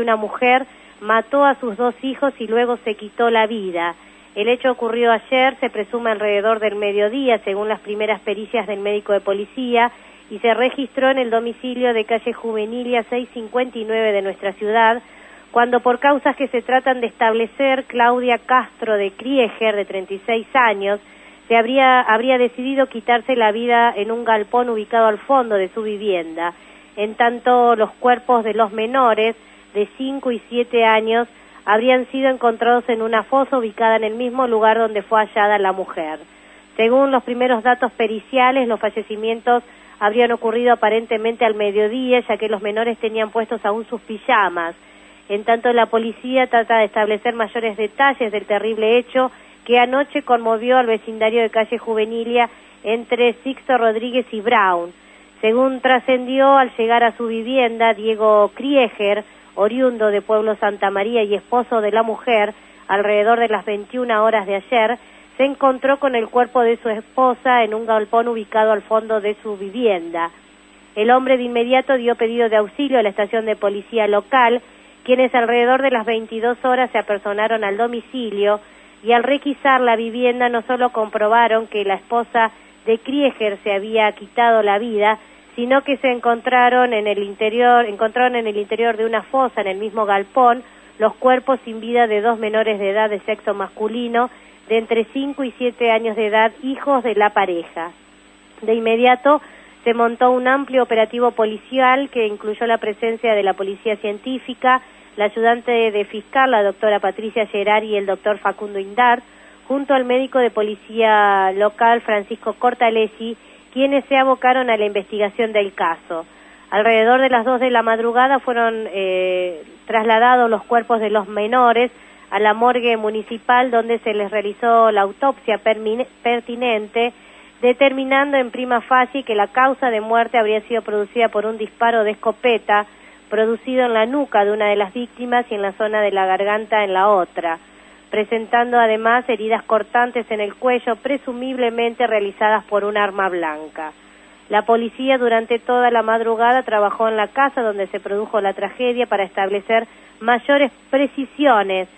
una mujer mató a sus dos hijos y luego se quitó la vida. El hecho ocurrió ayer, se presume alrededor del mediodía, según las primeras pericias del médico de policía, y se registró en el domicilio de calle Juvenilia 659 de nuestra ciudad, cuando por causas que se tratan de establecer, Claudia Castro de Krieger, de 36 años, se habría, habría decidido quitarse la vida en un galpón ubicado al fondo de su vivienda. En tanto, los cuerpos de los menores, de 5 y 7 años, habrían sido encontrados en una fosa ubicada en el mismo lugar donde fue hallada la mujer. Según los primeros datos periciales, los fallecimientos habrían ocurrido aparentemente al mediodía, ya que los menores tenían puestos aún sus pijamas. En tanto, la policía trata de establecer mayores detalles del terrible hecho que anoche conmovió al vecindario de calle Juvenilia entre Sixto Rodríguez y Brown. Según trascendió al llegar a su vivienda, Diego Krieger, oriundo de Pueblo Santa María y esposo de la mujer, alrededor de las 21 horas de ayer, se encontró con el cuerpo de su esposa en un galpón ubicado al fondo de su vivienda. El hombre de inmediato dio pedido de auxilio a la estación de policía local, quienes alrededor de las 22 horas se apersonaron al domicilio y al requisar la vivienda no solo comprobaron que la esposa de Krieger se había quitado la vida, sino que se encontraron en el interior, encontraron en el interior de una fosa en el mismo galpón los cuerpos sin vida de dos menores de edad de sexo masculino de entre 5 y 7 años de edad, hijos de la pareja. De inmediato se montó un amplio operativo policial que incluyó la presencia de la policía científica, la ayudante de fiscal, la doctora Patricia Gerard y el doctor Facundo Indart, junto al médico de policía local Francisco Cortalesi, quienes se abocaron a la investigación del caso. Alrededor de las dos de la madrugada fueron eh, trasladados los cuerpos de los menores a la morgue municipal donde se les realizó la autopsia pertinente, determinando en prima facie que la causa de muerte habría sido producida por un disparo de escopeta producido en la nuca de una de las víctimas y en la zona de la garganta en la otra, presentando además heridas cortantes en el cuello, presumiblemente realizadas por un arma blanca. La policía durante toda la madrugada trabajó en la casa donde se produjo la tragedia para establecer mayores precisiones.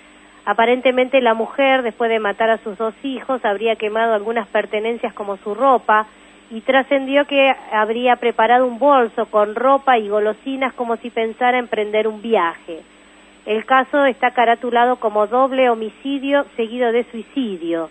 Aparentemente la mujer, después de matar a sus dos hijos, habría quemado algunas pertenencias como su ropa, y trascendió que habría preparado un bolso con ropa y golosinas como si pensara emprender un viaje. El caso está caratulado como doble homicidio seguido de suicidio.